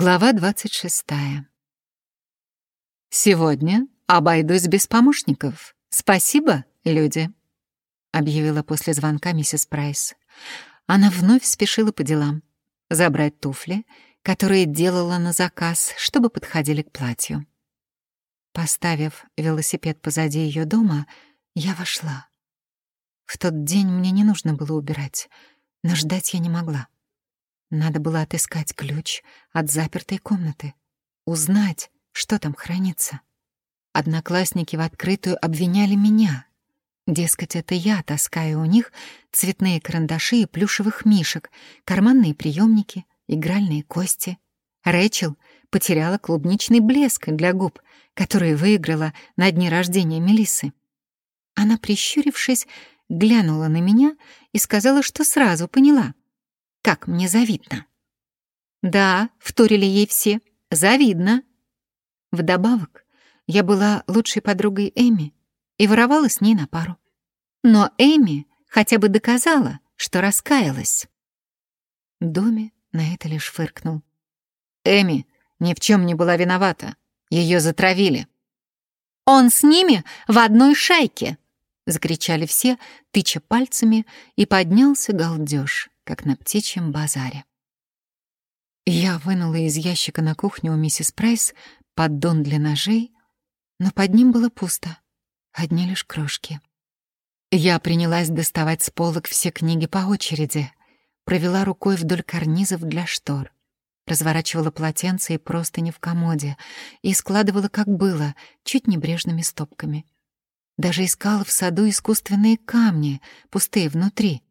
Глава 26. «Сегодня обойдусь без помощников. Спасибо, люди», — объявила после звонка миссис Прайс. Она вновь спешила по делам. Забрать туфли, которые делала на заказ, чтобы подходили к платью. Поставив велосипед позади ее дома, я вошла. В тот день мне не нужно было убирать, но ждать я не могла. Надо было отыскать ключ от запертой комнаты, узнать, что там хранится. Одноклассники в открытую обвиняли меня. Дескать, это я таскаю у них цветные карандаши и плюшевых мишек, карманные приемники, игральные кости. Рэчел потеряла клубничный блеск для губ, который выиграла на дне рождения Мелисы. Она, прищурившись, глянула на меня и сказала, что сразу поняла как мне завидно. Да, вторили ей все, завидно. Вдобавок, я была лучшей подругой Эми и воровала с ней на пару. Но Эми хотя бы доказала, что раскаялась. Доми на это лишь фыркнул. Эми ни в чем не была виновата. Ее затравили. «Он с ними в одной шайке!» — закричали все, тыча пальцами, и поднялся галдеж как на птичьем базаре. Я вынула из ящика на кухню у миссис Прайс поддон для ножей, но под ним было пусто, одни лишь крошки. Я принялась доставать с полок все книги по очереди, провела рукой вдоль карнизов для штор, разворачивала полотенца и простыни в комоде и складывала, как было, чуть небрежными стопками. Даже искала в саду искусственные камни, пустые внутри,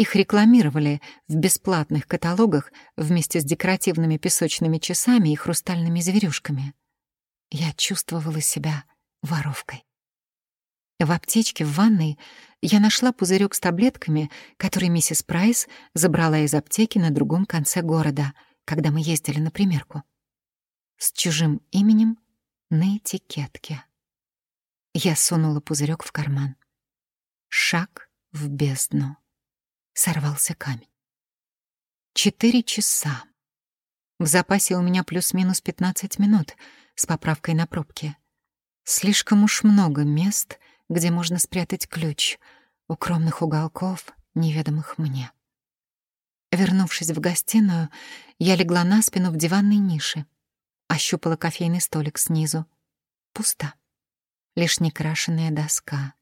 их рекламировали в бесплатных каталогах вместе с декоративными песочными часами и хрустальными зверюшками. Я чувствовала себя воровкой. В аптечке в ванной я нашла пузырек с таблетками, который миссис Прайс забрала из аптеки на другом конце города, когда мы ездили на примерку. С чужим именем на этикетке. Я сунула пузырек в карман. Шаг в бездну сорвался камень. Четыре часа. В запасе у меня плюс-минус 15 минут с поправкой на пробки. Слишком уж много мест, где можно спрятать ключ, укромных уголков, неведомых мне. Вернувшись в гостиную, я легла на спину в диванной нише, ощупала кофейный столик снизу. Пусто. Лишь некрашенная доска.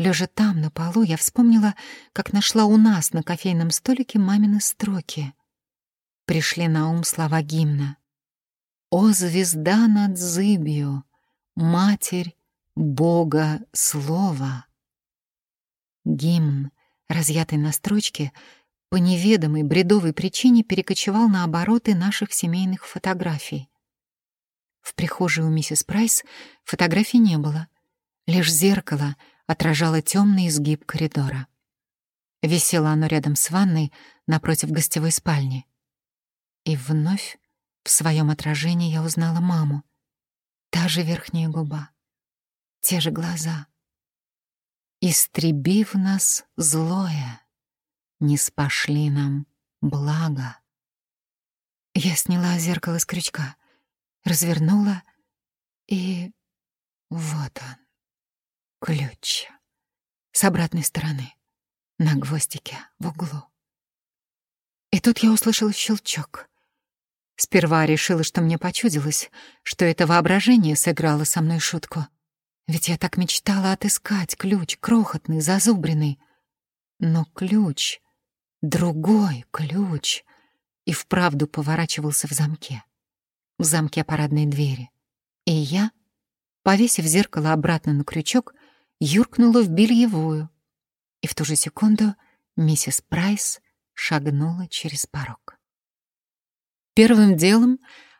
Лежа там, на полу, я вспомнила, как нашла у нас на кофейном столике мамины строки. Пришли на ум слова гимна. «О, звезда над зыбью, Матерь Бога Слова!» Гимн, разъятый на строчке, по неведомой бредовой причине перекочевал на обороты наших семейных фотографий. В прихожей у миссис Прайс фотографий не было, лишь зеркало — отражало темный изгиб коридора. Висело оно рядом с ванной напротив гостевой спальни. И вновь в своем отражении я узнала маму. Та же верхняя губа, те же глаза. «Истребив нас злое, не спошли нам благо». Я сняла зеркало с крючка, развернула, и вот он. Ключ. С обратной стороны. На гвоздике в углу. И тут я услышала щелчок. Сперва решила, что мне почудилось, что это воображение сыграло со мной шутку. Ведь я так мечтала отыскать ключ, крохотный, зазубренный. Но ключ, другой ключ, и вправду поворачивался в замке. В замке парадной двери. И я, повесив зеркало обратно на крючок, юркнула в бельевую, и в ту же секунду миссис Прайс шагнула через порог. Первым делом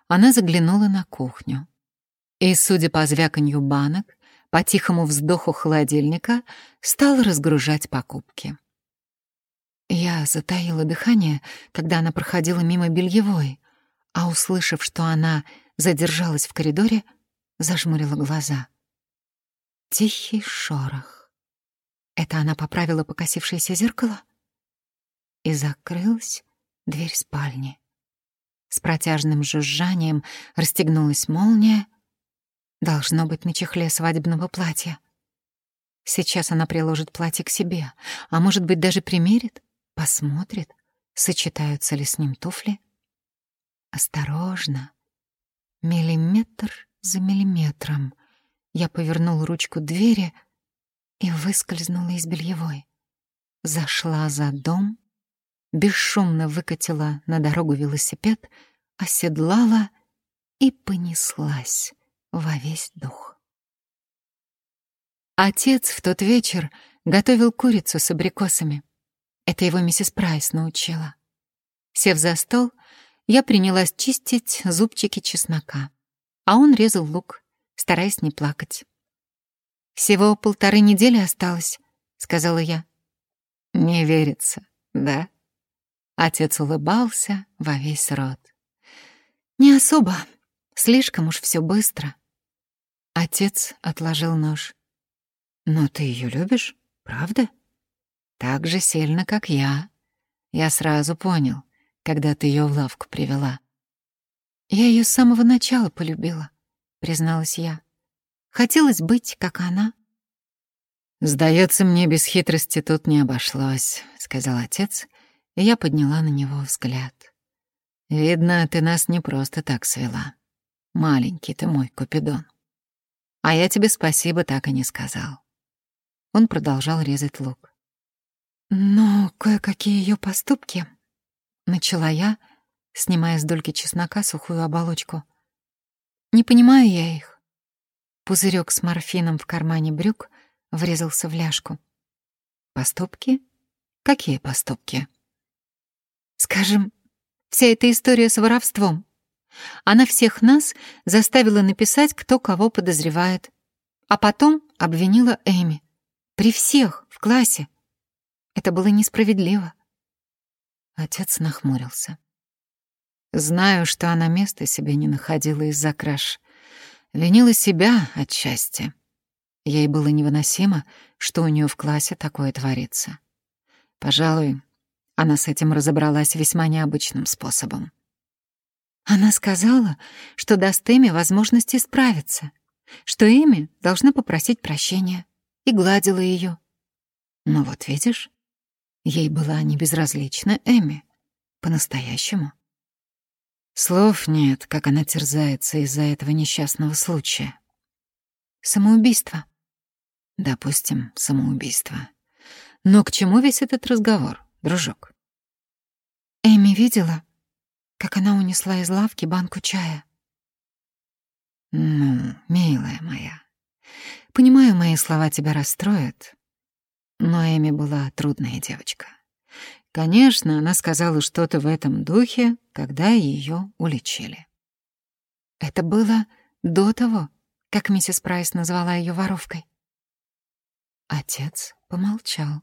она заглянула на кухню. И, судя по звяканью банок, по тихому вздоху холодильника, стала разгружать покупки. Я затаила дыхание, когда она проходила мимо бельевой, а, услышав, что она задержалась в коридоре, зажмурила глаза — Тихий шорох. Это она поправила покосившееся зеркало? И закрылась дверь спальни. С протяжным жужжанием расстегнулась молния. Должно быть на чехле свадебного платья. Сейчас она приложит платье к себе, а может быть, даже примерит, посмотрит, сочетаются ли с ним туфли. Осторожно, миллиметр за миллиметром, я повернул ручку двери и выскользнула из бельевой. Зашла за дом, бесшумно выкатила на дорогу велосипед, оседлала и понеслась во весь дух. Отец в тот вечер готовил курицу с абрикосами. Это его миссис Прайс научила. Сев за стол, я принялась чистить зубчики чеснока, а он резал лук, стараясь не плакать. «Всего полторы недели осталось», — сказала я. «Не верится, да?» Отец улыбался во весь рот. «Не особо. Слишком уж все быстро». Отец отложил нож. «Но ты ее любишь, правда?» «Так же сильно, как я. Я сразу понял, когда ты ее в лавку привела». «Я ее с самого начала полюбила», — призналась я. «Хотелось быть, как она». «Сдается мне, без хитрости тут не обошлось», — сказал отец, — и я подняла на него взгляд. «Видно, ты нас не просто так свела. Маленький ты мой Купидон. А я тебе спасибо так и не сказал». Он продолжал резать лук. «Но кое-какие ее поступки...» Начала я, снимая с дольки чеснока сухую оболочку. «Не понимаю я их». Пузырек с морфином в кармане брюк врезался в ляжку. «Поступки? Какие поступки?» Скажем, вся эта история с воровством. Она всех нас заставила написать, кто кого подозревает. А потом обвинила Эми. При всех, в классе. Это было несправедливо. Отец нахмурился. Знаю, что она места себе не находила из-за краж. Винила себя отчасти. Ей было невыносимо, что у нее в классе такое творится. Пожалуй, она с этим разобралась весьма необычным способом. Она сказала, что даст Эми возможность исправиться, что Эми должна попросить прощения, и гладила ее. Ну вот видишь, ей была не безразлична Эми, по-настоящему. Слов нет, как она терзается из-за этого несчастного случая. Самоубийство. Допустим, самоубийство. Но к чему весь этот разговор? дружок. Эми видела, как она унесла из лавки банку чая. Ну, милая моя, понимаю, мои слова тебя расстроят, но Эми была трудная девочка. Конечно, она сказала что-то в этом духе, когда ее уличили. Это было до того, как миссис Прайс назвала ее воровкой. Отец помолчал.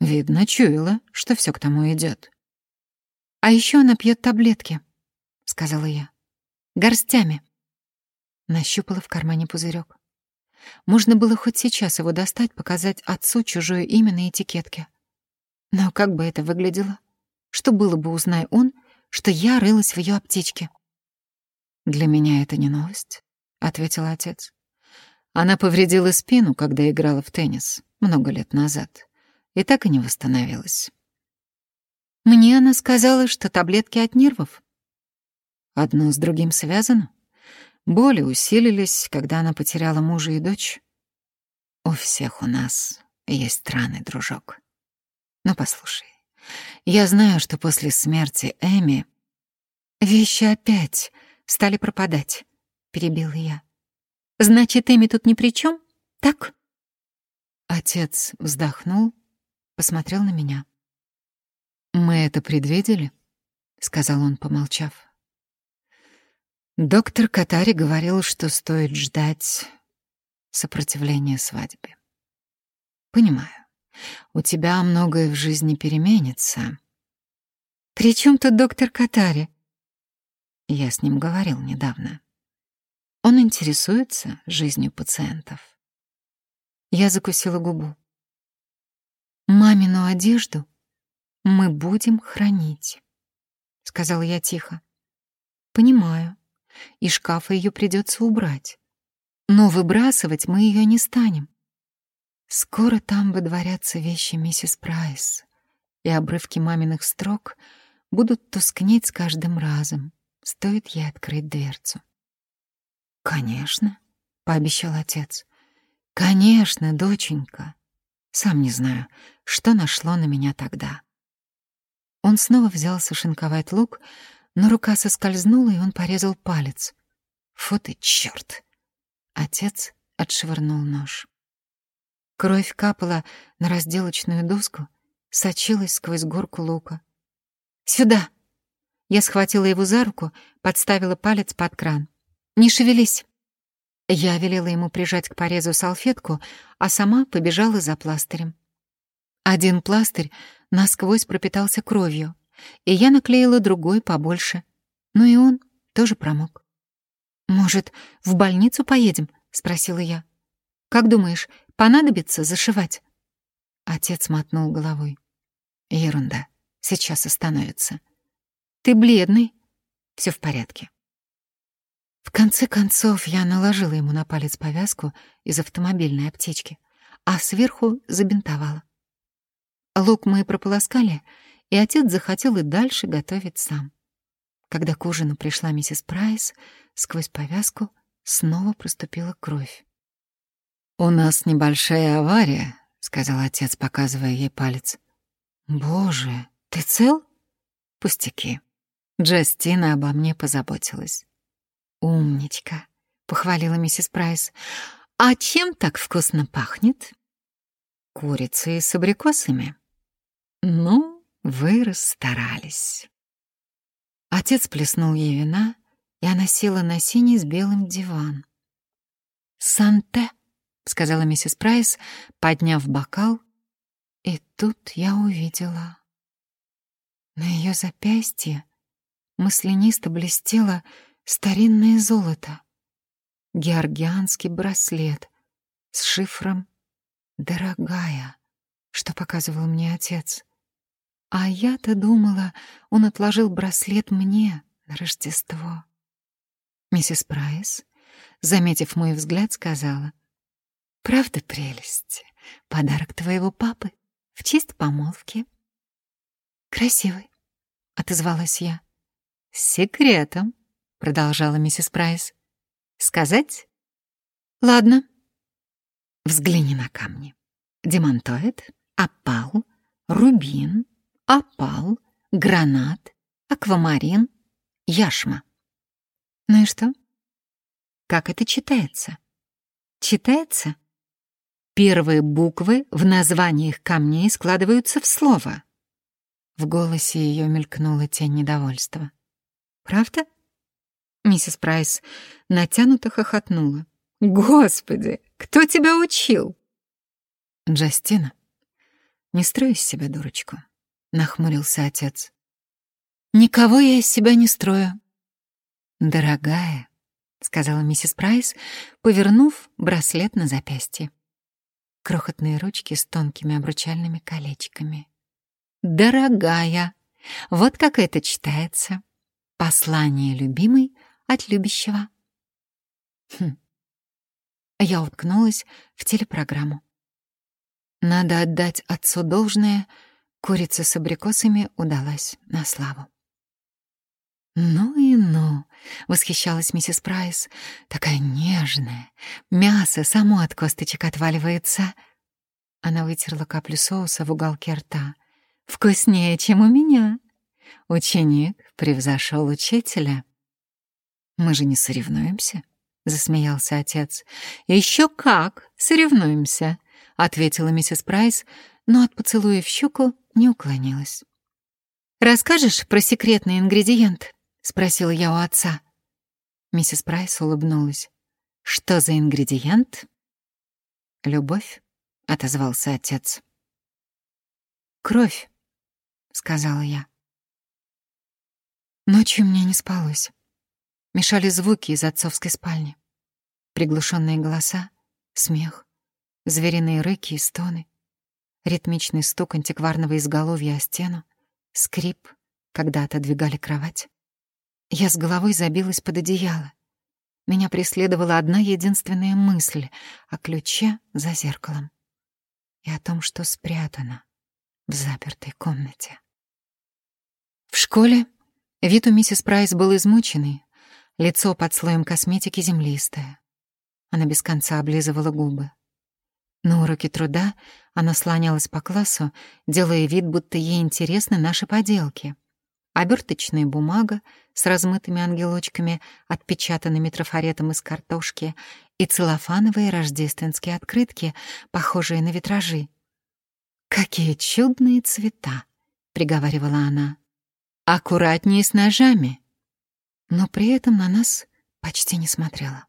Видно, чуяла, что все к тому идет. «А еще она пьет таблетки», — сказала я. «Горстями». Нащупала в кармане пузырек. Можно было хоть сейчас его достать, показать отцу чужое имя на этикетке. Но как бы это выглядело? Что было бы, узнай он, что я рылась в ее аптечке? «Для меня это не новость», — ответил отец. Она повредила спину, когда играла в теннис много лет назад и так и не восстановилась. Мне она сказала, что таблетки от нервов. Одно с другим связано. Боли усилились, когда она потеряла мужа и дочь. У всех у нас есть раны, дружок. Но послушай, я знаю, что после смерти Эми вещи опять стали пропадать, перебила я. Значит, Эми тут ни при чем, так? Отец вздохнул посмотрел на меня. «Мы это предвидели?» — сказал он, помолчав. Доктор Катари говорил, что стоит ждать сопротивления свадьбе. Понимаю, у тебя многое в жизни переменится. При чем тут доктор Катари? Я с ним говорил недавно. Он интересуется жизнью пациентов. Я закусила губу. Мамину одежду мы будем хранить, сказала я тихо. Понимаю. Из шкафа ее придется убрать. Но выбрасывать мы ее не станем. Скоро там выдворятся вещи миссис Прайс, и обрывки маминых строк будут тускнеть с каждым разом, стоит ей открыть дверцу. «Конечно», — пообещал отец. «Конечно, доченька. Сам не знаю, что нашло на меня тогда». Он снова взялся шинковать лук, но рука соскользнула, и он порезал палец. Фу ты, чёрт! Отец отшвырнул нож. Кровь капала на разделочную доску, сочилась сквозь горку лука. «Сюда!» Я схватила его за руку, подставила палец под кран. «Не шевелись!» Я велела ему прижать к порезу салфетку, а сама побежала за пластырем. Один пластырь насквозь пропитался кровью, и я наклеила другой побольше. Ну и он тоже промок. «Может, в больницу поедем?» — спросила я. «Как думаешь, понадобится зашивать?» Отец мотнул головой. «Ерунда. Сейчас остановится». «Ты бледный?» Все в порядке». В конце концов, я наложила ему на палец повязку из автомобильной аптечки, а сверху забинтовала. Лук мы прополоскали, и отец захотел и дальше готовить сам. Когда к ужину пришла миссис Прайс, сквозь повязку снова проступила кровь. «У нас небольшая авария», — сказал отец, показывая ей палец. «Боже, ты цел?» «Пустяки. Джастина обо мне позаботилась». «Умничка», — похвалила миссис Прайс. «А чем так вкусно пахнет?» «Курицей с абрикосами». «Ну, вы расстарались». Отец плеснул ей вина, и она села на синий с белым диван. «Санте», — сказала миссис Прайс, подняв бокал, и тут я увидела. На ее запястье маслянисто блестело старинное золото, георгианский браслет с шифром «Дорогая», что показывал мне отец. А я-то думала, он отложил браслет мне на Рождество. Миссис Прайс, заметив мой взгляд, сказала, «Правда прелесть? Подарок твоего папы в честь помолвки». «Красивый», — отозвалась я. «С секретом», — продолжала миссис Прайс. «Сказать?» «Ладно». «Взгляни на камни. Демонтоид, опал, рубин, опал, гранат, аквамарин, яшма. Ну и что? Как это читается? Читается? Первые буквы в названиях камней складываются в слово. В голосе ее мелькнула тень недовольства. «Правда?» Миссис Прайс натянуто хохотнула. «Господи, кто тебя учил?» «Джастина, не строй из себя дурочку», — нахмурился отец. «Никого я из себя не строю». «Дорогая», — сказала миссис Прайс, повернув браслет на запястье. Крохотные ручки с тонкими обручальными колечками. «Дорогая, вот как это читается. Послание любимой от любящего». Хм. Я уткнулась в телепрограмму. Надо отдать отцу должное, курица с абрикосами удалась на славу. «Ну и ну!» — восхищалась миссис Прайс. «Такая нежная. Мясо само от косточек отваливается». Она вытерла каплю соуса в уголке рта. «Вкуснее, чем у меня!» Ученик превзошел учителя. «Мы же не соревнуемся?» — засмеялся отец. «Еще как соревнуемся!» — ответила миссис Прайс, но от поцелуя в щеку не уклонилась. «Расскажешь про секретный ингредиент?» — спросила я у отца. Миссис Прайс улыбнулась. «Что за ингредиент?» «Любовь», — отозвался отец. «Кровь», — сказала я. Ночью мне не спалось. Мешали звуки из отцовской спальни. Приглушенные голоса, смех, звериные рыки и стоны, ритмичный стук антикварного изголовья о стену, скрип когда отодвигали кровать. Я с головой забилась под одеяло. Меня преследовала одна единственная мысль о ключе за зеркалом и о том, что спрятано в запертой комнате. В школе вид у миссис Прайс был измученный, лицо под слоем косметики землистое. Она без конца облизывала губы. На уроке труда она слонялась по классу, делая вид, будто ей интересны наши поделки. Оберточная бумага с размытыми ангелочками, отпечатанными трафаретом из картошки, и целлофановые рождественские открытки, похожие на витражи. «Какие чудные цвета!» — приговаривала она. «Аккуратнее с ножами!» Но при этом на нас почти не смотрела.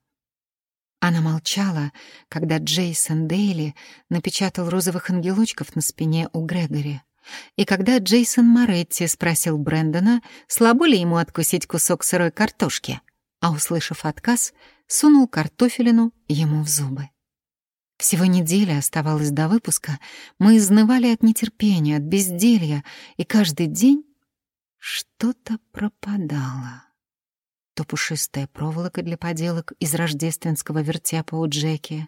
Она молчала, когда Джейсон Дейли напечатал розовых ангелочков на спине у Грегори. И когда Джейсон Моретти спросил Брэндона, слабо ли ему откусить кусок сырой картошки, а, услышав отказ, сунул картофелину ему в зубы. Всего неделя оставалось до выпуска, мы изнывали от нетерпения, от безделья, и каждый день что-то пропадало то пушистая проволока для поделок из рождественского вертепа у Джеки,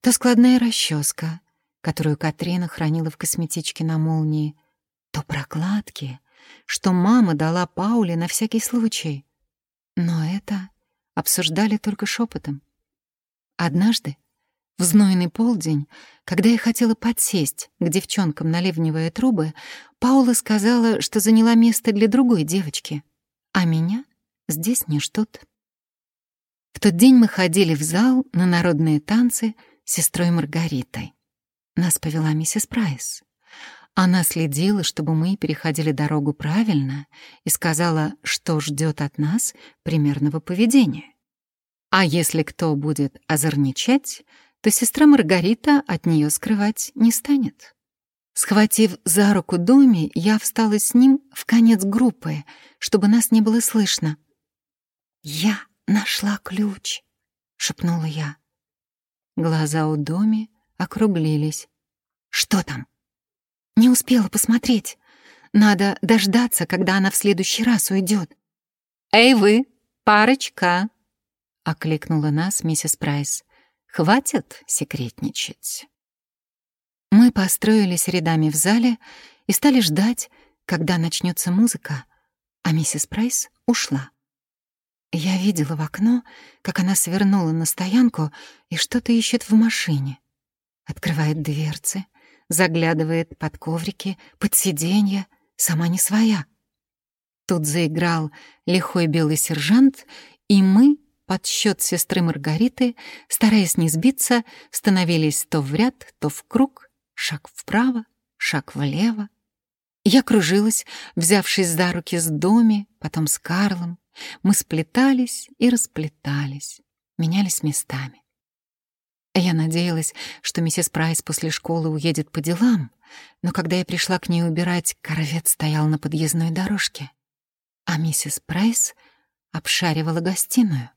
то складная расческа, которую Катрина хранила в косметичке на молнии, то прокладки, что мама дала Пауле на всякий случай. Но это обсуждали только шепотом. Однажды, в знойный полдень, когда я хотела подсесть к девчонкам на ливневые трубы, Паула сказала, что заняла место для другой девочки, а меня здесь не ждут. В тот день мы ходили в зал на народные танцы с сестрой Маргаритой. Нас повела миссис Прайс. Она следила, чтобы мы переходили дорогу правильно и сказала, что ждет от нас примерного поведения. А если кто будет озорничать, то сестра Маргарита от нее скрывать не станет. Схватив за руку Доми, я встала с ним в конец группы, чтобы нас не было слышно. «Я нашла ключ», — шепнула я. Глаза у Доми округлились. «Что там?» «Не успела посмотреть. Надо дождаться, когда она в следующий раз уйдет. «Эй вы, парочка!» — окликнула нас миссис Прайс. «Хватит секретничать». Мы построились рядами в зале и стали ждать, когда начнется музыка, а миссис Прайс ушла. Я видела в окно, как она свернула на стоянку и что-то ищет в машине. Открывает дверцы, заглядывает под коврики, под сиденья, сама не своя. Тут заиграл лихой белый сержант, и мы, под счет сестры Маргариты, стараясь не сбиться, становились то в ряд, то в круг, шаг вправо, шаг влево. Я кружилась, взявшись за руки с Доми, потом с Карлом, мы сплетались и расплетались, менялись местами. Я надеялась, что миссис Прайс после школы уедет по делам, но когда я пришла к ней убирать, корвет стоял на подъездной дорожке, а миссис Прайс обшаривала гостиную,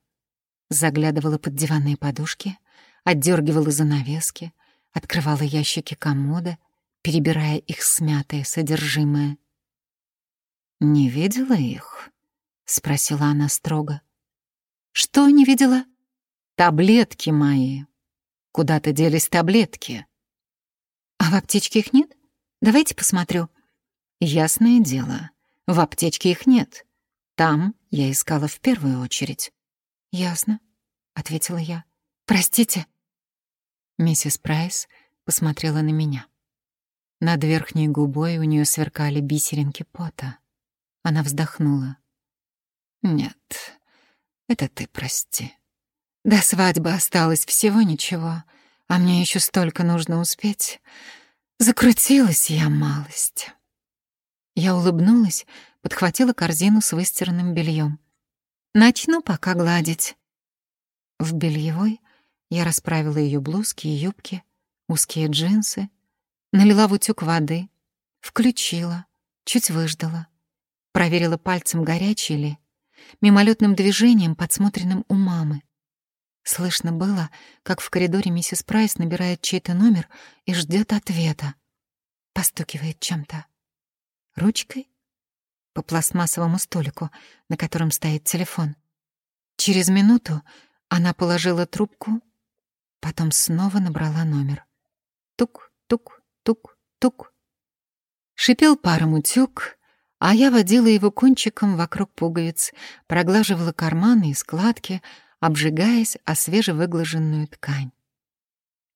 заглядывала под диванные подушки, отдергивала занавески, открывала ящики комода, перебирая их смятое содержимое. «Не видела их?» — спросила она строго. «Что не видела?» «Таблетки мои. Куда-то делись таблетки?» «А в аптечке их нет? Давайте посмотрю». «Ясное дело, в аптечке их нет. Там я искала в первую очередь». «Ясно», — ответила я. «Простите». Миссис Прайс посмотрела на меня. Над верхней губой у нее сверкали бисеринки пота. Она вздохнула. Нет, это ты прости. До свадьбы осталось всего ничего, а мне еще столько нужно успеть. Закрутилась я малость. Я улыбнулась, подхватила корзину с выстиранным бельем. Начну пока гладить. В бельевой я расправила ее блузки и юбки, узкие джинсы, налила в утюг воды, включила, чуть выждала, проверила пальцем, горячий ли, мимолетным движением, подсмотренным у мамы. Слышно было, как в коридоре миссис Прайс набирает чей-то номер и ждет ответа. Постукивает чем-то. Ручкой? по пластмассовому столику, на котором стоит телефон. Через минуту она положила трубку, потом снова набрала номер. Тук, тук, тук, тук. Шипел паром утюг, а я водила его кончиком вокруг пуговиц, проглаживала карманы и складки, обжигаясь о свежевыглаженную ткань.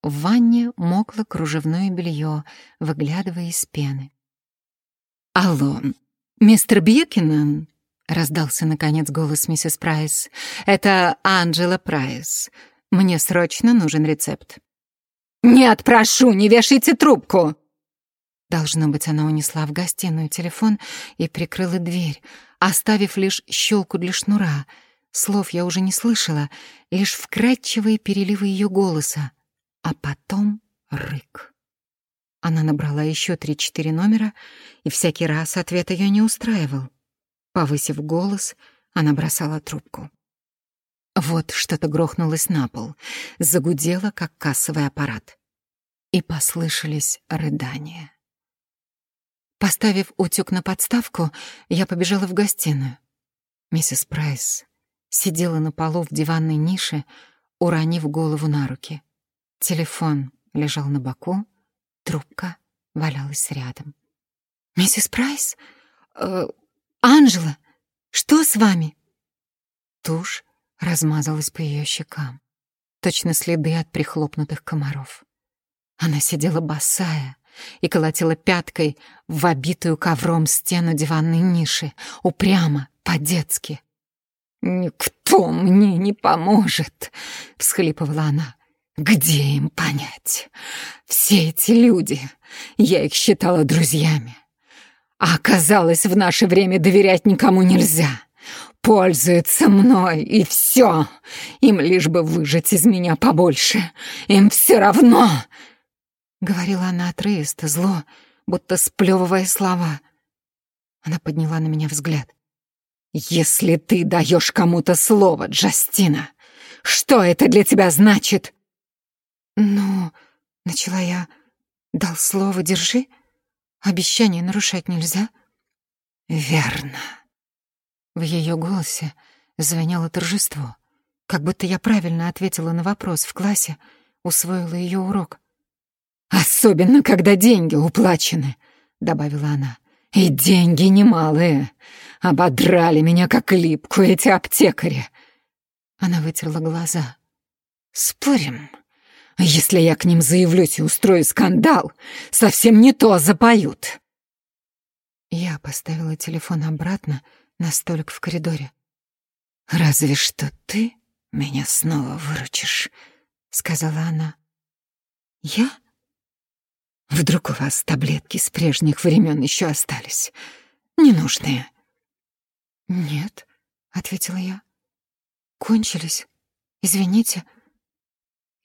В ванне мокло кружевное белье, выглядывая из пены. «Алло, мистер Бьюкинен?» — раздался, наконец, голос миссис Прайс. «Это Анджела Прайс. Мне срочно нужен рецепт». «Нет, прошу, не вешайте трубку!» Должно быть, она унесла в гостиную телефон и прикрыла дверь, оставив лишь щелку для шнура. Слов я уже не слышала, лишь вкрадчивые переливы ее голоса а потом рык. Она набрала еще три-четыре номера, и всякий раз ответ ее не устраивал. Повысив голос, она бросала трубку. Вот что-то грохнулось на пол, загудело, как кассовый аппарат. И послышались рыдания. Поставив утюг на подставку, я побежала в гостиную. Миссис Прайс сидела на полу в диванной нише, уронив голову на руки. Телефон лежал на боку, трубка валялась рядом. «Миссис Прайс? Э, Анжела, что с вами?» Тушь размазалась по ее щекам, точно следы от прихлопнутых комаров. Она сидела босая и колотила пяткой в обитую ковром стену диванной ниши, упрямо, по-детски. «Никто мне не поможет!» — всхлипывала она. Где им понять? Все эти люди, я их считала друзьями. А оказалось, в наше время доверять никому нельзя. Пользуются мной, и все. Им лишь бы выжать из меня побольше. Им все равно. Говорила она отрывисто, зло, будто сплевывая слова. Она подняла на меня взгляд. «Если ты даешь кому-то слово, Джастина, что это для тебя значит?» «Ну...» — начала я. «Дал слово, держи. Обещание нарушать нельзя». «Верно». В ее голосе звенело торжество, как будто я правильно ответила на вопрос в классе, усвоила ее урок. «Особенно, когда деньги уплачены», — добавила она. «И деньги немалые. Ободрали меня, как липку, эти аптекари». Она вытерла глаза. «Спорим, если я к ним заявлюсь и устрою скандал, совсем не то запоют. Я поставила телефон обратно на столик в коридоре. «Разве что ты меня снова выручишь», — сказала она. «Я? Вдруг у вас таблетки с прежних времен еще остались? Ненужные?» «Нет», — ответила я. «Кончились. Извините».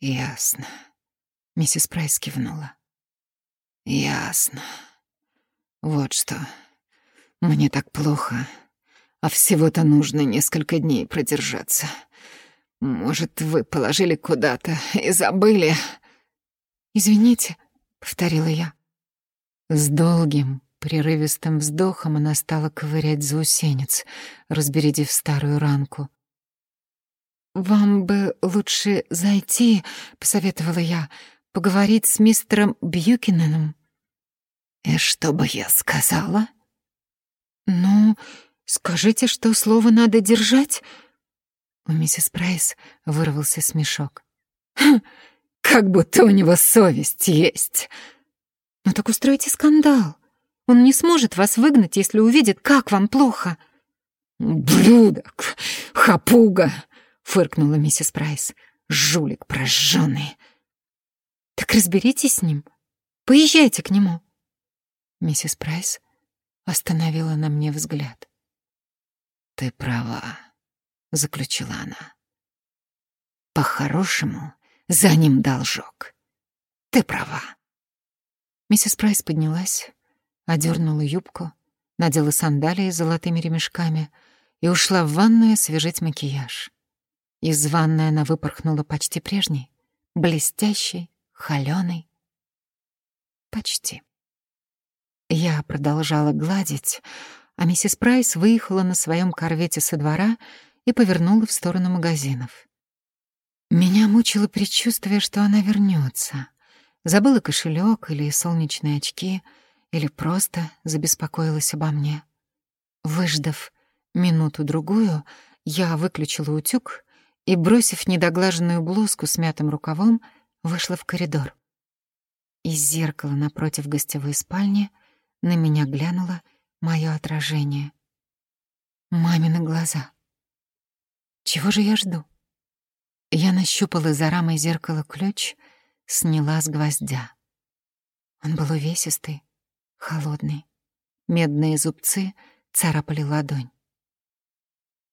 «Ясно», — миссис Прайс кивнула. «Ясно. Вот что. Мне так плохо, а всего-то нужно несколько дней продержаться. Может, вы положили куда-то и забыли?» «Извините», — повторила я. С долгим, прерывистым вздохом она стала ковырять заусенец, разбередив старую ранку. «Вам бы лучше зайти», — посоветовала я, — «поговорить с мистером Бьюкиненом». «И что бы я сказала?» «Ну, скажите, что слово надо держать». У миссис Прайс вырвался смешок. «Хм, «Как будто у него совесть есть». «Ну так устройте скандал. Он не сможет вас выгнать, если увидит, как вам плохо». «Ублюдок! Хапуга!» фыркнула миссис Прайс. «Жулик прожженный!» «Так разберитесь с ним. Поезжайте к нему». Миссис Прайс остановила на мне взгляд. «Ты права», — заключила она. «По-хорошему, за ним должок. Ты права». Миссис Прайс поднялась, одернула юбку, надела сандалии с золотыми ремешками и ушла в ванную освежить макияж. Из ванной она выпорхнула почти прежней, блестящей, холёной. Почти. Я продолжала гладить, а миссис Прайс выехала на своем корвете со двора и повернула в сторону магазинов. Меня мучило предчувствие, что она вернется. Забыла кошелек или солнечные очки, или просто забеспокоилась обо мне. Выждав минуту-другую, я выключила утюг и, бросив недоглаженную блузку с мятым рукавом, вышла в коридор. Из зеркала напротив гостевой спальни на меня глянуло мое отражение. Мамины глаза. Чего же я жду? Я нащупала за рамой зеркала ключ, сняла с гвоздя. Он был увесистый, холодный. Медные зубцы царапали ладонь.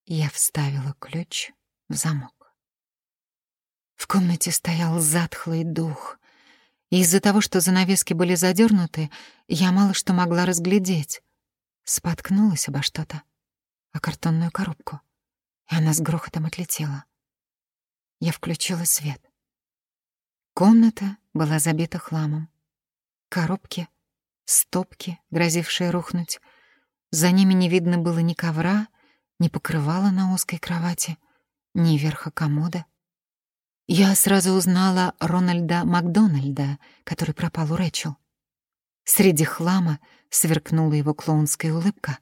Я вставила ключ в замок. В комнате стоял затхлый дух. Из-за того, что занавески были задернуты, я мало что могла разглядеть. Споткнулась обо что-то, о картонную коробку, и она с грохотом отлетела. Я включила свет. Комната была забита хламом. Коробки, стопки, грозившие рухнуть. За ними не видно было ни ковра, ни покрывала на узкой кровати, ни верха комода. Я сразу узнала Рональда Макдональда, который пропал у Рэчел. Среди хлама сверкнула его клоунская улыбка.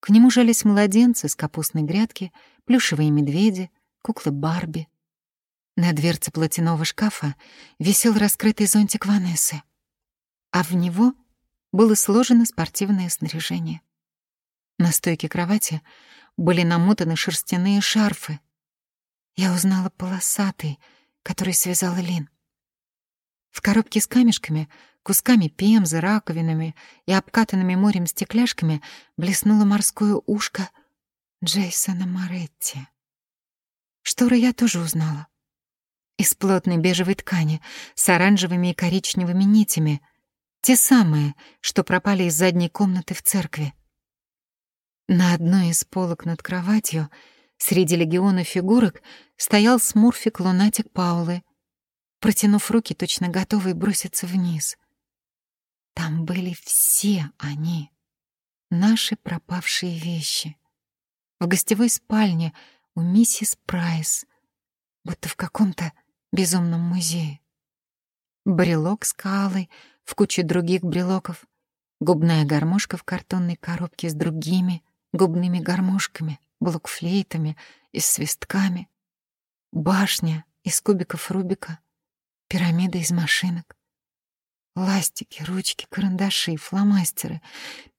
К нему жались младенцы с капустной грядки, плюшевые медведи, куклы Барби. На дверце платяного шкафа висел раскрытый зонтик Ванессы, а в него было сложено спортивное снаряжение. На стойке кровати были намотаны шерстяные шарфы. Я узнала полосатый, который связала Лин. В коробке с камешками, кусками пемзы, раковинами и обкатанными морем стекляшками блеснуло морское ушко Джейсона Моретти. Шторы я тоже узнала. Из плотной бежевой ткани с оранжевыми и коричневыми нитями. Те самые, что пропали из задней комнаты в церкви. На одной из полок над кроватью среди легиона фигурок стоял смурфик-лунатик Паулы, протянув руки, точно готовый броситься вниз. Там были все они, наши пропавшие вещи. В гостевой спальне у миссис Прайс, будто в каком-то безумном музее. Брелок с калой в куче других брелоков, губная гармошка в картонной коробке с другими — губными гармошками, блокфлейтами и свистками, башня из кубиков Рубика, пирамида из машинок, ластики, ручки, карандаши, фломастеры,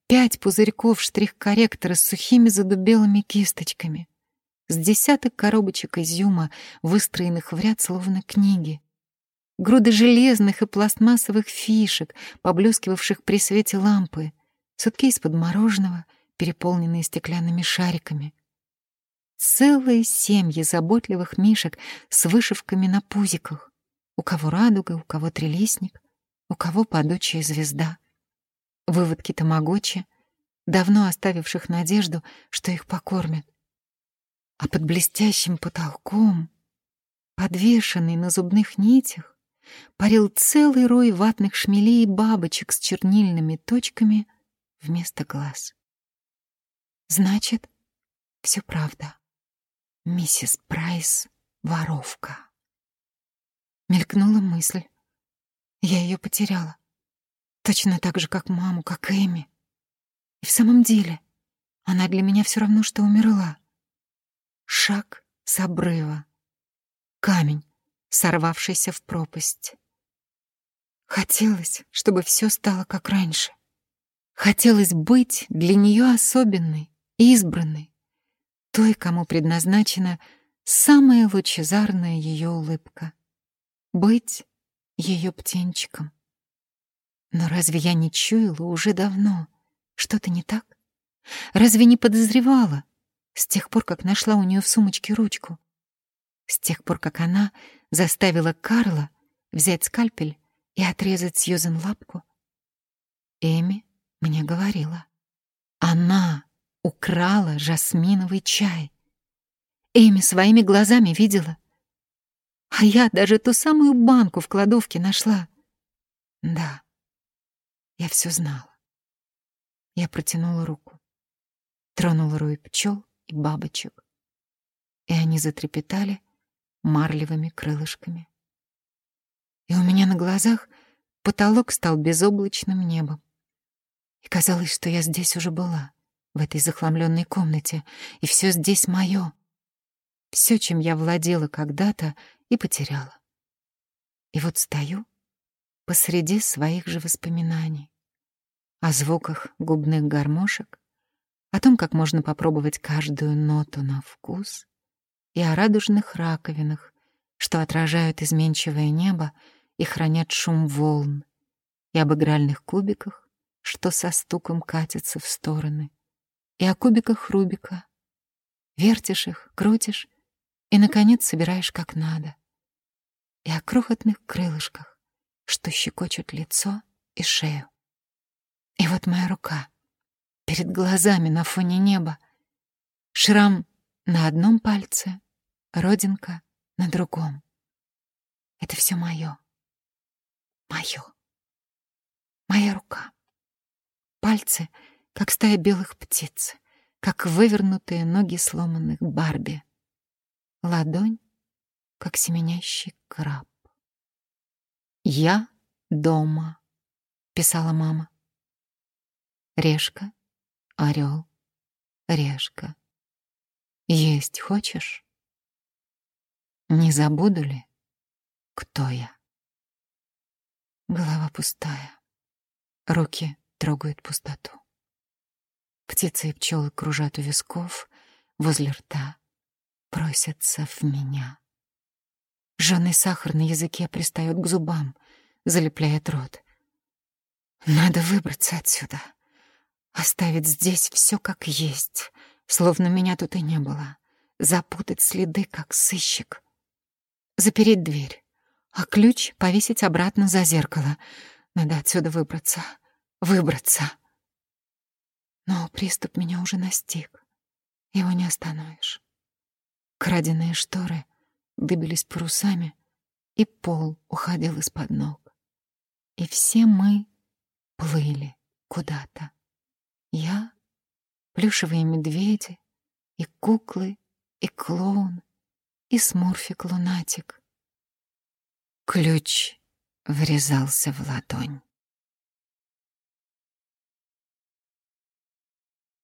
пять пузырьков штрих-корректора с сухими задубелыми кисточками, с десяток коробочек изюма, выстроенных в ряд словно книги, груды железных и пластмассовых фишек, поблескивавших при свете лампы, сутки из-под мороженого — переполненные стеклянными шариками. Целые семьи заботливых мишек с вышивками на пузиках. У кого радуга, у кого трелисник, у кого падучая звезда. Выводки тамагочи, давно оставивших надежду, что их покормят. А под блестящим потолком, подвешенный на зубных нитях, парил целый рой ватных шмелей и бабочек с чернильными точками вместо глаз. Значит, все правда. Миссис Прайс — воровка. Мелькнула мысль. Я ее потеряла. Точно так же, как маму, как Эми. И в самом деле, она для меня все равно, что умерла. Шаг с обрыва. Камень, сорвавшийся в пропасть. Хотелось, чтобы все стало как раньше. Хотелось быть для нее особенной, избранной, той, кому предназначена самая лучезарная ее улыбка. Быть ее птенчиком. Но разве я не чуяла уже давно? Что-то не так? Разве не подозревала с тех пор, как нашла у нее в сумочке ручку? С тех пор, как она заставила Карла взять скальпель и отрезать Сьюзен лапку? Эми мне говорила. Она украла жасминовый чай. Эми своими глазами видела. А я даже ту самую банку в кладовке нашла. Да, я все знала. Я протянула руку. тронул рой пчел и бабочек, и они затрепетали марлевыми крылышками. И у меня на глазах потолок стал безоблачным небом. И казалось, что я здесь уже была, в этой захламленной комнате, и все здесь мое. Все, чем я владела когда-то и потеряла. И вот стою посреди своих же воспоминаний о звуках губных гармошек, о том, как можно попробовать каждую ноту на вкус, и о радужных раковинах, что отражают изменчивое небо и хранят шум волн, и об игральных кубиках, что со стуком катятся в стороны, и о кубиках Рубика. Вертишь их, крутишь и, наконец, собираешь как надо. И о крохотных крылышках, что щекочут лицо и шею. И вот моя рука перед глазами на фоне неба. Шрам на одном пальце, родинка на другом. Это все мое. Мое. Моя рука. Пальцы, как стая белых птиц, как вывернутые ноги сломанных Барби. Ладонь, как семенящий краб. «Я дома», — писала мама. Решка, орел, решка. Есть хочешь? Не забуду ли, кто я? Голова пустая. Руки трогают пустоту. Птицы и пчелы кружат у висков, возле рта, просятся в меня. Жжёный сахар на языке пристает к зубам, залепляет рот. Надо выбраться отсюда. Оставить здесь все как есть, словно меня тут и не было. Запутать следы, как сыщик. Запереть дверь, а ключ повесить обратно за зеркало. Надо отсюда выбраться, выбраться. Но приступ меня уже настиг. Его не остановишь. Краденые шторы дыбились парусами, и пол уходил из-под ног. И все мы плыли куда-то. Я, плюшевые медведи, и куклы, и клоун, и смурфик-лунатик. Ключ врезался в ладонь.